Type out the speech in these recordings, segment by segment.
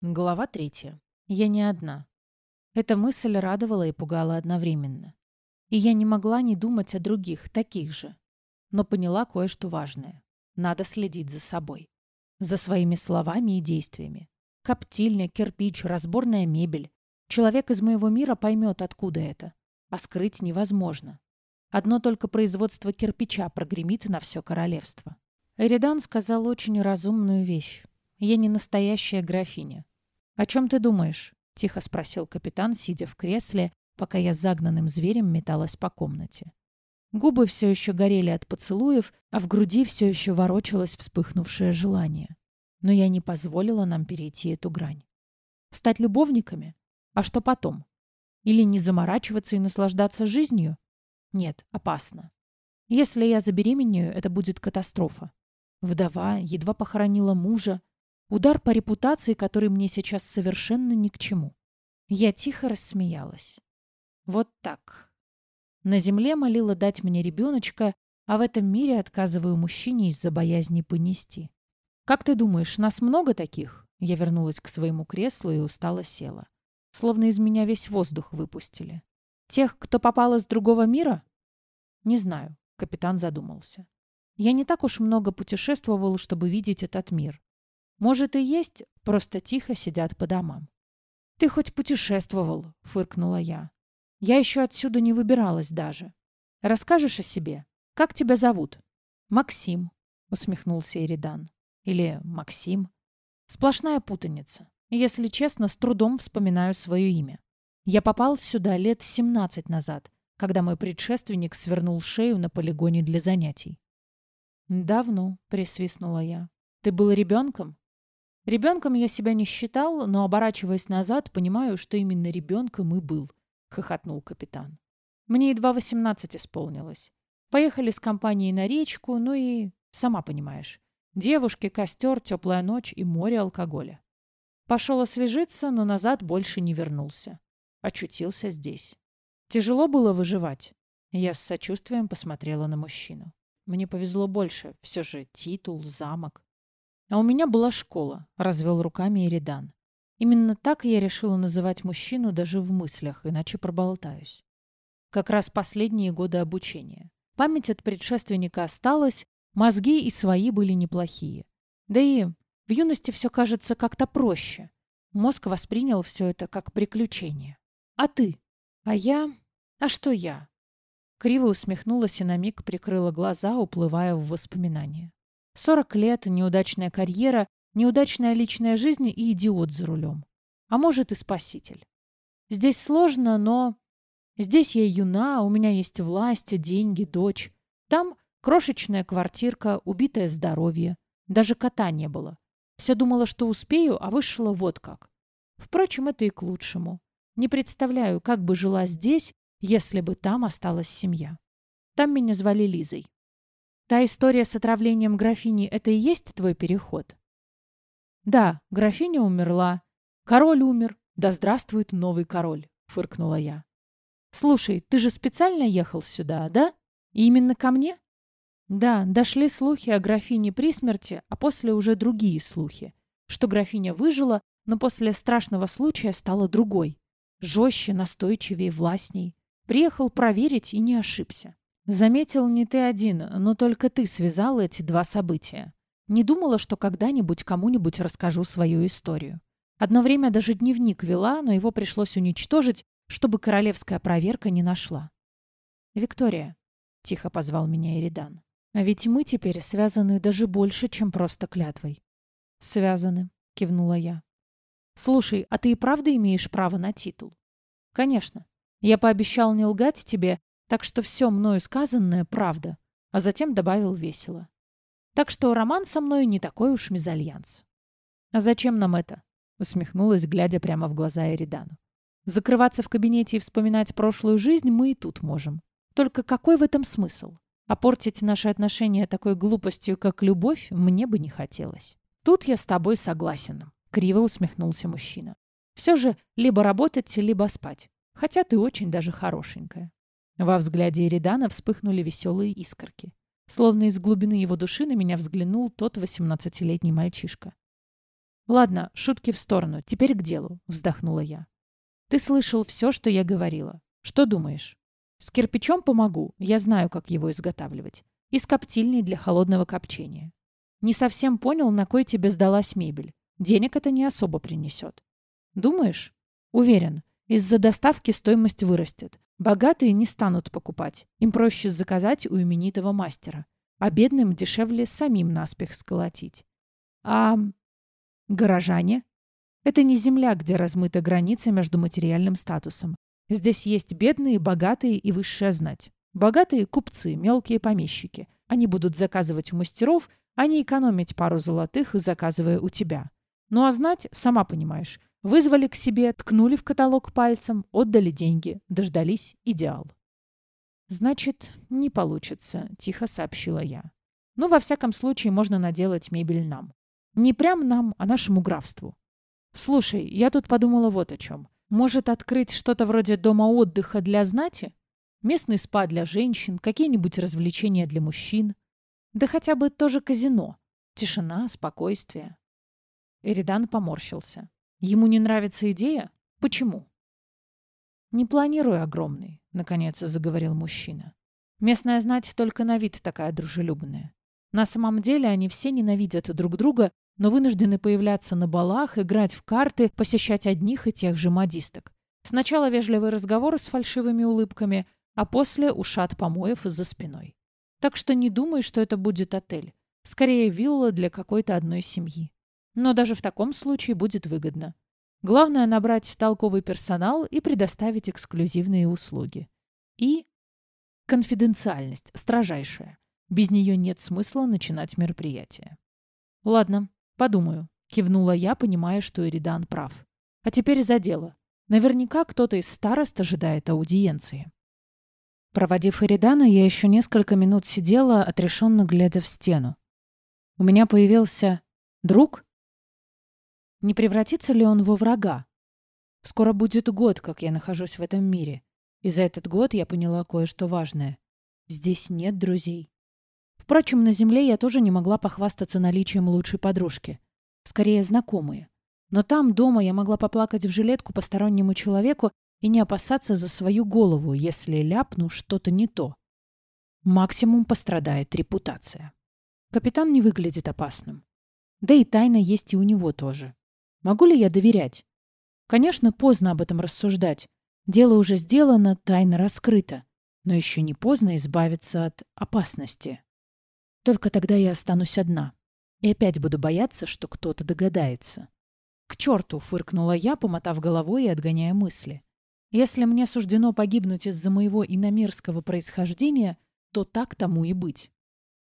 Глава третья. Я не одна. Эта мысль радовала и пугала одновременно. И я не могла не думать о других, таких же. Но поняла кое-что важное. Надо следить за собой. За своими словами и действиями. Коптильня, кирпич, разборная мебель. Человек из моего мира поймет, откуда это. А скрыть невозможно. Одно только производство кирпича прогремит на все королевство. Эридан сказал очень разумную вещь. Я не настоящая графиня. «О чем ты думаешь?» — тихо спросил капитан, сидя в кресле, пока я загнанным зверем металась по комнате. Губы все еще горели от поцелуев, а в груди все еще ворочалось вспыхнувшее желание. Но я не позволила нам перейти эту грань. Стать любовниками? А что потом? Или не заморачиваться и наслаждаться жизнью? Нет, опасно. Если я забеременею, это будет катастрофа. Вдова едва похоронила мужа, Удар по репутации, который мне сейчас совершенно ни к чему. Я тихо рассмеялась. Вот так. На земле молила дать мне ребеночка, а в этом мире отказываю мужчине из-за боязни понести. «Как ты думаешь, нас много таких?» Я вернулась к своему креслу и устало села. Словно из меня весь воздух выпустили. «Тех, кто попал из другого мира?» «Не знаю», — капитан задумался. «Я не так уж много путешествовал, чтобы видеть этот мир. Может и есть, просто тихо сидят по домам. «Ты хоть путешествовал», — фыркнула я. «Я еще отсюда не выбиралась даже. Расскажешь о себе? Как тебя зовут?» «Максим», — усмехнулся Иридан. «Или Максим». Сплошная путаница. Если честно, с трудом вспоминаю свое имя. Я попал сюда лет 17 назад, когда мой предшественник свернул шею на полигоне для занятий. «Давно», — присвистнула я. «Ты был ребенком?» Ребенком я себя не считал, но, оборачиваясь назад, понимаю, что именно ребенком и был, — хохотнул капитан. Мне едва восемнадцать исполнилось. Поехали с компанией на речку, ну и, сама понимаешь, девушки, костер, теплая ночь и море алкоголя. Пошел освежиться, но назад больше не вернулся. Очутился здесь. Тяжело было выживать. Я с сочувствием посмотрела на мужчину. Мне повезло больше. Все же титул, замок. А у меня была школа, развел руками Иридан. Именно так я решила называть мужчину даже в мыслях, иначе проболтаюсь. Как раз последние годы обучения. Память от предшественника осталась, мозги и свои были неплохие. Да и в юности все кажется как-то проще. Мозг воспринял все это как приключение. А ты? А я? А что я? Криво усмехнулась и на миг прикрыла глаза, уплывая в воспоминания. Сорок лет, неудачная карьера, неудачная личная жизнь и идиот за рулем. А может и спаситель. Здесь сложно, но... Здесь я юна, у меня есть власть, деньги, дочь. Там крошечная квартирка, убитое здоровье. Даже кота не было. Все думала, что успею, а вышло вот как. Впрочем, это и к лучшему. Не представляю, как бы жила здесь, если бы там осталась семья. Там меня звали Лизой. Та история с отравлением графини — это и есть твой переход? Да, графиня умерла. Король умер. Да здравствует новый король, фыркнула я. Слушай, ты же специально ехал сюда, да? И именно ко мне? Да, дошли слухи о графине при смерти, а после уже другие слухи. Что графиня выжила, но после страшного случая стала другой. Жестче, настойчивее, властней. Приехал проверить и не ошибся. Заметил не ты один, но только ты связал эти два события. Не думала, что когда-нибудь кому-нибудь расскажу свою историю. Одно время даже дневник вела, но его пришлось уничтожить, чтобы королевская проверка не нашла. «Виктория», — тихо позвал меня Иридан, — «а ведь мы теперь связаны даже больше, чем просто клятвой». «Связаны», — кивнула я. «Слушай, а ты и правда имеешь право на титул?» «Конечно. Я пообещал не лгать тебе, так что все мною сказанное — правда. А затем добавил весело. Так что роман со мной не такой уж мезальянс. «А зачем нам это?» — усмехнулась, глядя прямо в глаза Эридану. «Закрываться в кабинете и вспоминать прошлую жизнь мы и тут можем. Только какой в этом смысл? А портить наши отношения такой глупостью, как любовь, мне бы не хотелось». «Тут я с тобой согласен», — криво усмехнулся мужчина. «Все же либо работать, либо спать. Хотя ты очень даже хорошенькая». Во взгляде Эридана вспыхнули веселые искорки. Словно из глубины его души на меня взглянул тот восемнадцатилетний мальчишка. Ладно, шутки в сторону, теперь к делу, вздохнула я. Ты слышал все, что я говорила. Что думаешь? С кирпичом помогу, я знаю, как его изготавливать. И с коптильней для холодного копчения. Не совсем понял, на кой тебе сдалась мебель. Денег это не особо принесет. Думаешь? Уверен, из-за доставки стоимость вырастет. Богатые не станут покупать. Им проще заказать у именитого мастера. А бедным дешевле самим наспех сколотить. А горожане? Это не земля, где размыта граница между материальным статусом. Здесь есть бедные, богатые и высшая знать. Богатые – купцы, мелкие помещики. Они будут заказывать у мастеров, а не экономить пару золотых, заказывая у тебя. Ну а знать, сама понимаешь, Вызвали к себе, ткнули в каталог пальцем, отдали деньги, дождались идеал. «Значит, не получится», — тихо сообщила я. «Ну, во всяком случае, можно наделать мебель нам. Не прям нам, а нашему графству. Слушай, я тут подумала вот о чем. Может, открыть что-то вроде дома отдыха для знати? Местный спа для женщин, какие-нибудь развлечения для мужчин. Да хотя бы тоже казино. Тишина, спокойствие». Эридан поморщился. Ему не нравится идея? Почему? «Не планирую огромный», — наконец заговорил мужчина. «Местная знать только на вид такая дружелюбная. На самом деле они все ненавидят друг друга, но вынуждены появляться на балах, играть в карты, посещать одних и тех же модисток. Сначала вежливый разговор с фальшивыми улыбками, а после ушат помоев за спиной. Так что не думай, что это будет отель. Скорее, вилла для какой-то одной семьи. Но даже в таком случае будет выгодно. Главное набрать толковый персонал и предоставить эксклюзивные услуги. И конфиденциальность, строжайшая. Без нее нет смысла начинать мероприятие. Ладно, подумаю, кивнула я, понимая, что Эридан прав. А теперь за дело. Наверняка кто-то из старост ожидает аудиенции. Проводив Эридана, я еще несколько минут сидела, отрешенно глядя в стену. У меня появился друг, не превратится ли он во врага? Скоро будет год, как я нахожусь в этом мире. И за этот год я поняла кое-что важное. Здесь нет друзей. Впрочем, на Земле я тоже не могла похвастаться наличием лучшей подружки. Скорее, знакомые. Но там, дома, я могла поплакать в жилетку постороннему человеку и не опасаться за свою голову, если ляпну что-то не то. Максимум пострадает репутация. Капитан не выглядит опасным. Да и тайна есть и у него тоже. Могу ли я доверять? Конечно, поздно об этом рассуждать. Дело уже сделано, тайна раскрыта. Но еще не поздно избавиться от опасности. Только тогда я останусь одна. И опять буду бояться, что кто-то догадается. К черту, фыркнула я, помотав головой и отгоняя мысли. Если мне суждено погибнуть из-за моего иномерского происхождения, то так тому и быть.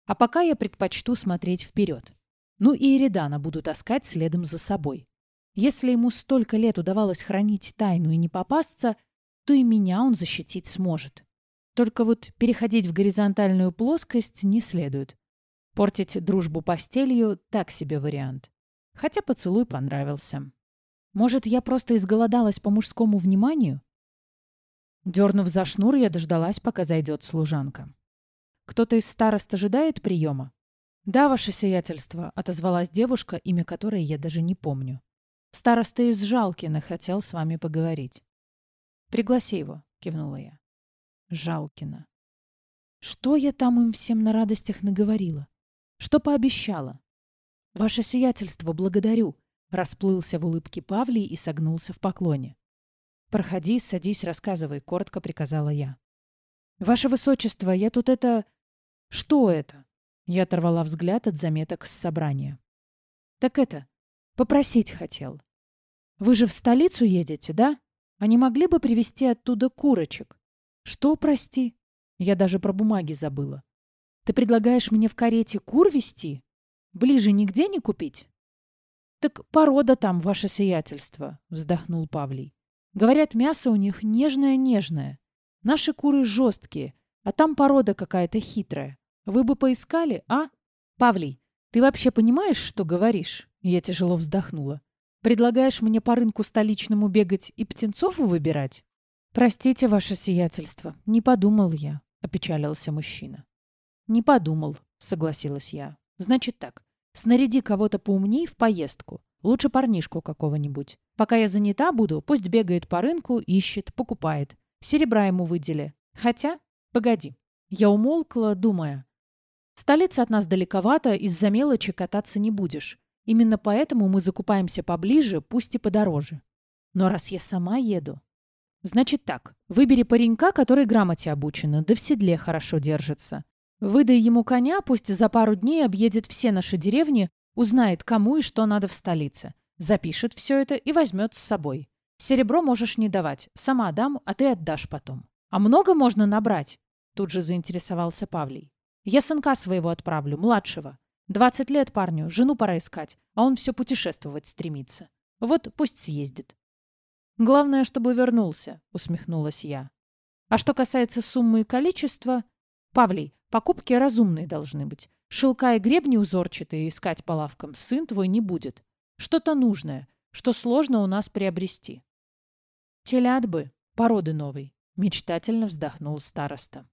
А пока я предпочту смотреть вперед. Ну и Эридана буду таскать следом за собой. Если ему столько лет удавалось хранить тайну и не попасться, то и меня он защитить сможет. Только вот переходить в горизонтальную плоскость не следует. Портить дружбу постелью – так себе вариант. Хотя поцелуй понравился. Может, я просто изголодалась по мужскому вниманию? Дернув за шнур, я дождалась, пока зайдет служанка. «Кто-то из старост ожидает приема?» «Да, ваше сиятельство», — отозвалась девушка, имя которой я даже не помню. Староста из Жалкина хотел с вами поговорить. Пригласи его, кивнула я. Жалкина. Что я там им всем на радостях наговорила? Что пообещала? Ваше сиятельство, благодарю. Расплылся в улыбке Павлий и согнулся в поклоне. «Проходи, садись, рассказывай», — коротко приказала я. «Ваше высочество, я тут это... Что это?» Я оторвала взгляд от заметок с собрания. «Так это... Попросить хотел. Вы же в столицу едете, да? А не могли бы привезти оттуда курочек? Что, прости? Я даже про бумаги забыла. Ты предлагаешь мне в карете кур везти? Ближе нигде не купить? Так порода там, ваше сиятельство, вздохнул Павлий. Говорят, мясо у них нежное-нежное. Наши куры жесткие, а там порода какая-то хитрая. Вы бы поискали, а? Павлий, ты вообще понимаешь, что говоришь? Я тяжело вздохнула. Предлагаешь мне по рынку столичному бегать и птенцов выбирать? Простите, ваше сиятельство, не подумал я, опечалился мужчина. Не подумал, согласилась я. Значит так, снаряди кого-то поумней в поездку. Лучше парнишку какого-нибудь. Пока я занята буду, пусть бегает по рынку, ищет, покупает. Серебра ему выдели. Хотя, погоди. Я умолкла, думая. Столица от нас далековато, из-за мелочи кататься не будешь. Именно поэтому мы закупаемся поближе, пусть и подороже. Но раз я сама еду... Значит так, выбери паренька, который грамоте обучен, да в седле хорошо держится. Выдай ему коня, пусть за пару дней объедет все наши деревни, узнает, кому и что надо в столице. Запишет все это и возьмет с собой. Серебро можешь не давать, сама дам, а ты отдашь потом. А много можно набрать? Тут же заинтересовался Павлий. Я сынка своего отправлю, младшего. Двадцать лет парню, жену пора искать, а он все путешествовать стремится. Вот пусть съездит. Главное, чтобы вернулся, усмехнулась я. А что касается суммы и количества... Павлий, покупки разумные должны быть. Шелка и гребни узорчатые искать по лавкам сын твой не будет. Что-то нужное, что сложно у нас приобрести. Телят бы, породы новой, мечтательно вздохнул староста.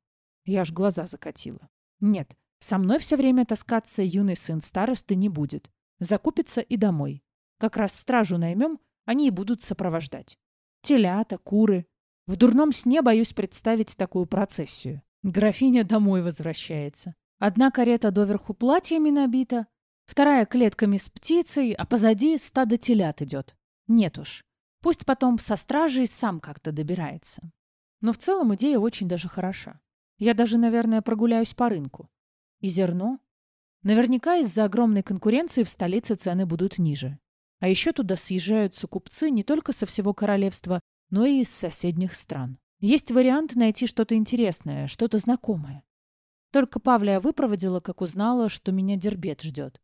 Я аж глаза закатила. Нет, со мной все время таскаться юный сын старосты не будет. Закупится и домой. Как раз стражу наймем, они и будут сопровождать. Телята, куры. В дурном сне боюсь представить такую процессию. Графиня домой возвращается. Одна карета доверху платьями набита, вторая клетками с птицей, а позади стадо телят идет. Нет уж. Пусть потом со стражей сам как-то добирается. Но в целом идея очень даже хороша. Я даже, наверное, прогуляюсь по рынку. И зерно. Наверняка из-за огромной конкуренции в столице цены будут ниже. А еще туда съезжаются купцы не только со всего королевства, но и из соседних стран. Есть вариант найти что-то интересное, что-то знакомое. Только Павля выпроводила, как узнала, что меня Дербет ждет.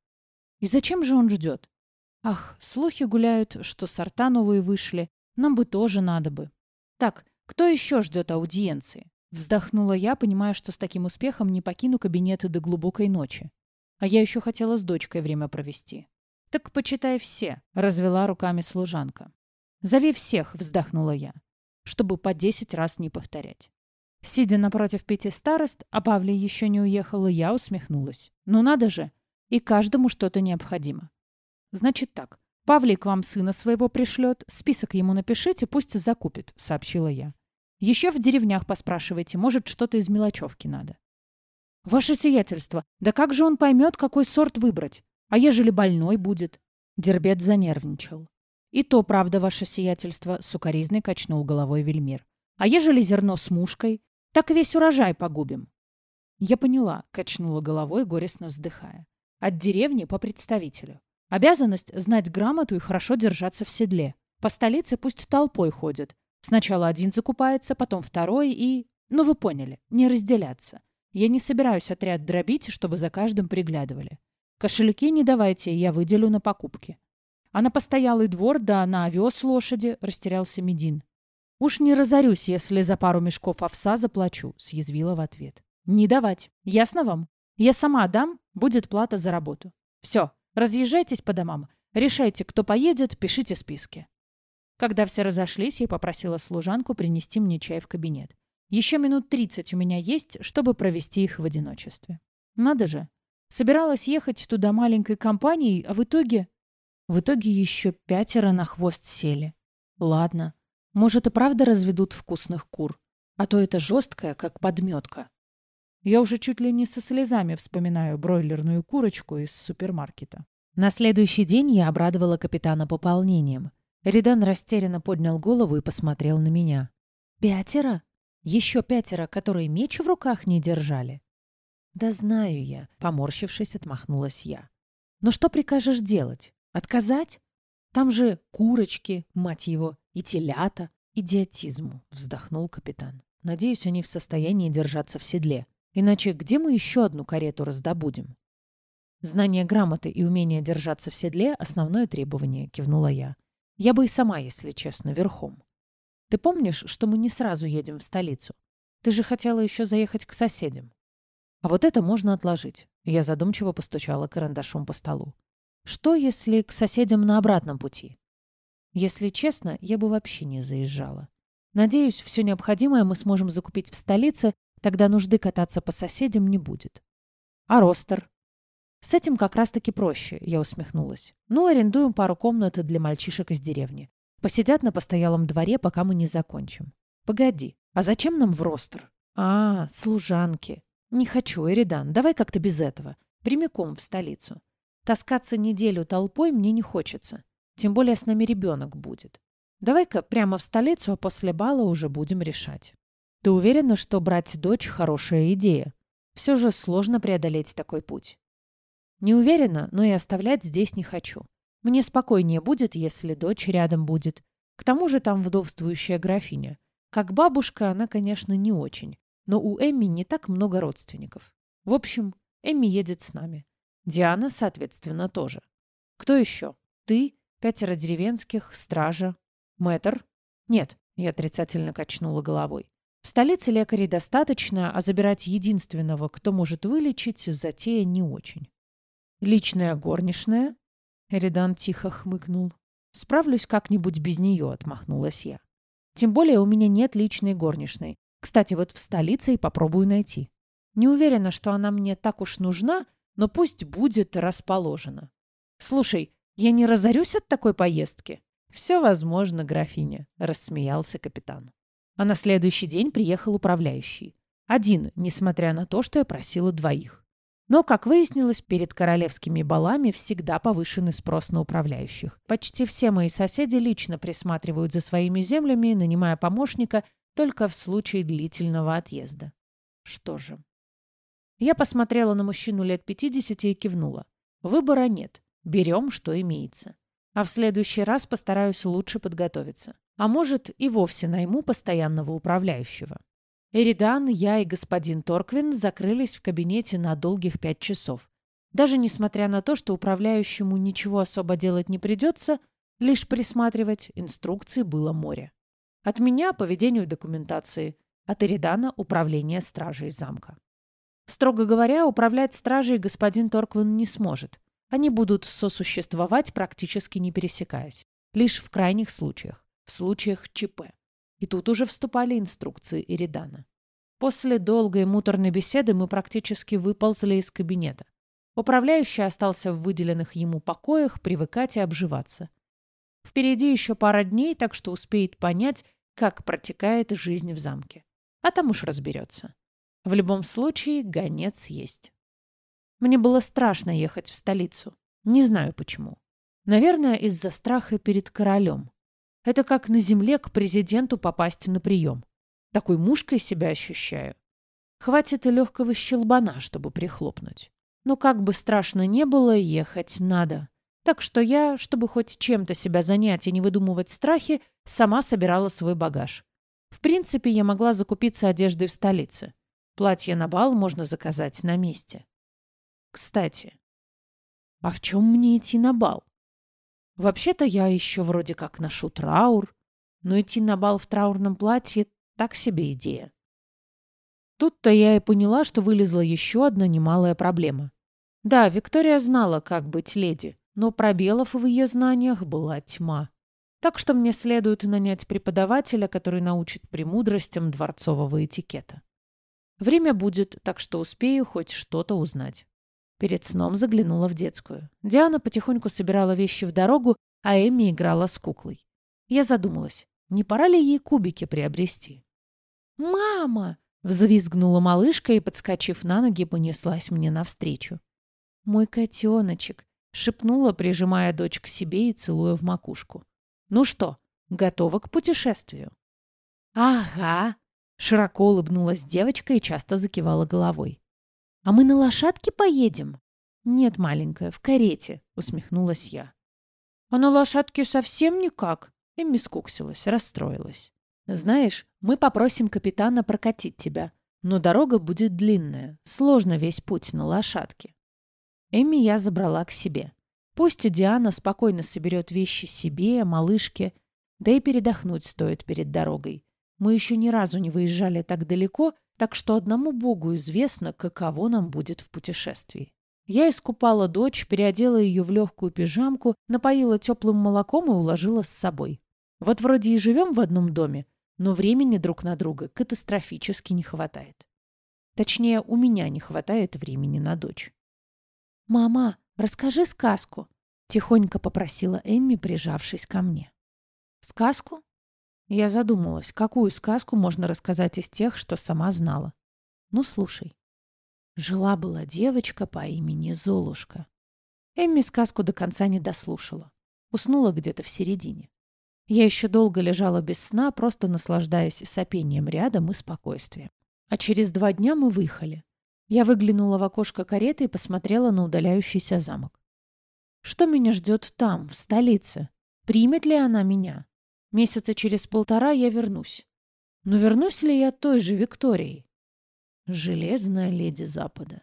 И зачем же он ждет? Ах, слухи гуляют, что сорта новые вышли. Нам бы тоже надо бы. Так, кто еще ждет аудиенции? Вздохнула я, понимая, что с таким успехом не покину кабинет до глубокой ночи. А я еще хотела с дочкой время провести. «Так почитай все», — развела руками служанка. «Зови всех», — вздохнула я, чтобы по десять раз не повторять. Сидя напротив пяти старост, а Павлий еще не уехал, я усмехнулась. «Ну надо же! И каждому что-то необходимо». «Значит так, Павлий к вам сына своего пришлет, список ему напишите, пусть закупит», — сообщила я. Еще в деревнях поспрашивайте, может, что-то из мелочевки надо. Ваше сиятельство, да как же он поймет, какой сорт выбрать? А ежели больной будет? Дербет занервничал. И то, правда, ваше сиятельство, сукоризный качнул головой Вельмир. А ежели зерно с мушкой, так весь урожай погубим. Я поняла, качнула головой, горестно вздыхая. От деревни по представителю. Обязанность знать грамоту и хорошо держаться в седле. По столице пусть толпой ходят, Сначала один закупается, потом второй и... Ну, вы поняли, не разделяться. Я не собираюсь отряд дробить, чтобы за каждым приглядывали. Кошельки не давайте, я выделю на покупки. А на постоялый двор, да на овес лошади, растерялся Медин. Уж не разорюсь, если за пару мешков овса заплачу, съязвила в ответ. Не давать. Ясно вам? Я сама дам, будет плата за работу. Все, разъезжайтесь по домам. Решайте, кто поедет, пишите списки. Когда все разошлись, я попросила служанку принести мне чай в кабинет. Еще минут тридцать у меня есть, чтобы провести их в одиночестве. Надо же. Собиралась ехать туда маленькой компанией, а в итоге... В итоге еще пятеро на хвост сели. Ладно. Может и правда разведут вкусных кур. А то это жесткая, как подметка. Я уже чуть ли не со слезами вспоминаю бройлерную курочку из супермаркета. На следующий день я обрадовала капитана пополнением. Ридан растерянно поднял голову и посмотрел на меня. «Пятеро? Еще пятеро, которые меч в руках не держали?» «Да знаю я», — поморщившись, отмахнулась я. «Но что прикажешь делать? Отказать? Там же курочки, мать его, и телята. Идиотизму», — вздохнул капитан. «Надеюсь, они в состоянии держаться в седле. Иначе где мы еще одну карету раздобудем?» «Знание грамоты и умение держаться в седле — основное требование», — кивнула я. Я бы и сама, если честно, верхом. Ты помнишь, что мы не сразу едем в столицу? Ты же хотела еще заехать к соседям. А вот это можно отложить. Я задумчиво постучала карандашом по столу. Что, если к соседям на обратном пути? Если честно, я бы вообще не заезжала. Надеюсь, все необходимое мы сможем закупить в столице, тогда нужды кататься по соседям не будет. А ростер? С этим как раз-таки проще, я усмехнулась. Ну, арендуем пару комнат для мальчишек из деревни. Посидят на постоялом дворе, пока мы не закончим. Погоди, а зачем нам в ростер? А, служанки. Не хочу, Эридан, давай как-то без этого. Прямиком в столицу. Таскаться неделю толпой мне не хочется. Тем более с нами ребенок будет. Давай-ка прямо в столицу, а после бала уже будем решать. Ты уверена, что брать дочь – хорошая идея? Все же сложно преодолеть такой путь. Не уверена, но и оставлять здесь не хочу. Мне спокойнее будет, если дочь рядом будет. К тому же там вдовствующая графиня. Как бабушка она, конечно, не очень. Но у Эмми не так много родственников. В общем, Эмми едет с нами. Диана, соответственно, тоже. Кто еще? Ты, пятеро деревенских, стража, мэтр? Нет, я отрицательно качнула головой. В столице лекарей достаточно, а забирать единственного, кто может вылечить, затея не очень. «Личная горничная?» Эридан тихо хмыкнул. «Справлюсь как-нибудь без нее», — отмахнулась я. «Тем более у меня нет личной горничной. Кстати, вот в столице и попробую найти. Не уверена, что она мне так уж нужна, но пусть будет расположена. Слушай, я не разорюсь от такой поездки?» «Все возможно, графиня», — рассмеялся капитан. А на следующий день приехал управляющий. Один, несмотря на то, что я просила двоих. Но, как выяснилось, перед королевскими балами всегда повышенный спрос на управляющих. Почти все мои соседи лично присматривают за своими землями, нанимая помощника только в случае длительного отъезда. Что же? Я посмотрела на мужчину лет 50 и кивнула. Выбора нет. Берем, что имеется. А в следующий раз постараюсь лучше подготовиться. А может, и вовсе найму постоянного управляющего. Эридан, я и господин Торквин закрылись в кабинете на долгих пять часов. Даже несмотря на то, что управляющему ничего особо делать не придется, лишь присматривать инструкции было море. От меня по ведению документации, от Эридана управление стражей замка. Строго говоря, управлять стражей господин Торквин не сможет. Они будут сосуществовать, практически не пересекаясь. Лишь в крайних случаях, в случаях ЧП. И тут уже вступали инструкции Иридана. После долгой муторной беседы мы практически выползли из кабинета. Управляющий остался в выделенных ему покоях привыкать и обживаться. Впереди еще пара дней, так что успеет понять, как протекает жизнь в замке. А там уж разберется. В любом случае, гонец есть. Мне было страшно ехать в столицу. Не знаю почему. Наверное, из-за страха перед королем. Это как на земле к президенту попасть на прием. Такой мушкой себя ощущаю. Хватит и легкого щелбана, чтобы прихлопнуть. Но как бы страшно не было, ехать надо. Так что я, чтобы хоть чем-то себя занять и не выдумывать страхи, сама собирала свой багаж. В принципе, я могла закупиться одеждой в столице. Платье на бал можно заказать на месте. Кстати, а в чем мне идти на бал? Вообще-то я еще вроде как ношу траур, но идти на бал в траурном платье — так себе идея. Тут-то я и поняла, что вылезла еще одна немалая проблема. Да, Виктория знала, как быть леди, но пробелов в ее знаниях была тьма. Так что мне следует нанять преподавателя, который научит премудростям дворцового этикета. Время будет, так что успею хоть что-то узнать. Перед сном заглянула в детскую. Диана потихоньку собирала вещи в дорогу, а Эмми играла с куклой. Я задумалась, не пора ли ей кубики приобрести? «Мама!» — взвизгнула малышка и, подскочив на ноги, понеслась мне навстречу. «Мой котеночек!» — шепнула, прижимая дочь к себе и целуя в макушку. «Ну что, готова к путешествию?» «Ага!» — широко улыбнулась девочка и часто закивала головой. «А мы на лошадке поедем?» «Нет, маленькая, в карете», — усмехнулась я. «А на лошадке совсем никак?» Эмми скуксилась, расстроилась. «Знаешь, мы попросим капитана прокатить тебя, но дорога будет длинная, сложно весь путь на лошадке». Эмми я забрала к себе. Пусть Диана спокойно соберет вещи себе, малышке, да и передохнуть стоит перед дорогой. Мы еще ни разу не выезжали так далеко, так что одному Богу известно, каково нам будет в путешествии. Я искупала дочь, переодела ее в легкую пижамку, напоила теплым молоком и уложила с собой. Вот вроде и живем в одном доме, но времени друг на друга катастрофически не хватает. Точнее, у меня не хватает времени на дочь. «Мама, расскажи сказку», — тихонько попросила Эмми, прижавшись ко мне. «Сказку?» Я задумалась, какую сказку можно рассказать из тех, что сама знала. Ну, слушай. Жила-была девочка по имени Золушка. Эмми сказку до конца не дослушала. Уснула где-то в середине. Я еще долго лежала без сна, просто наслаждаясь сопением рядом и спокойствием. А через два дня мы выехали. Я выглянула в окошко кареты и посмотрела на удаляющийся замок. Что меня ждет там, в столице? Примет ли она меня? Месяца через полтора я вернусь. Но вернусь ли я той же Викторией? Железная леди Запада.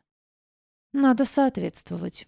Надо соответствовать.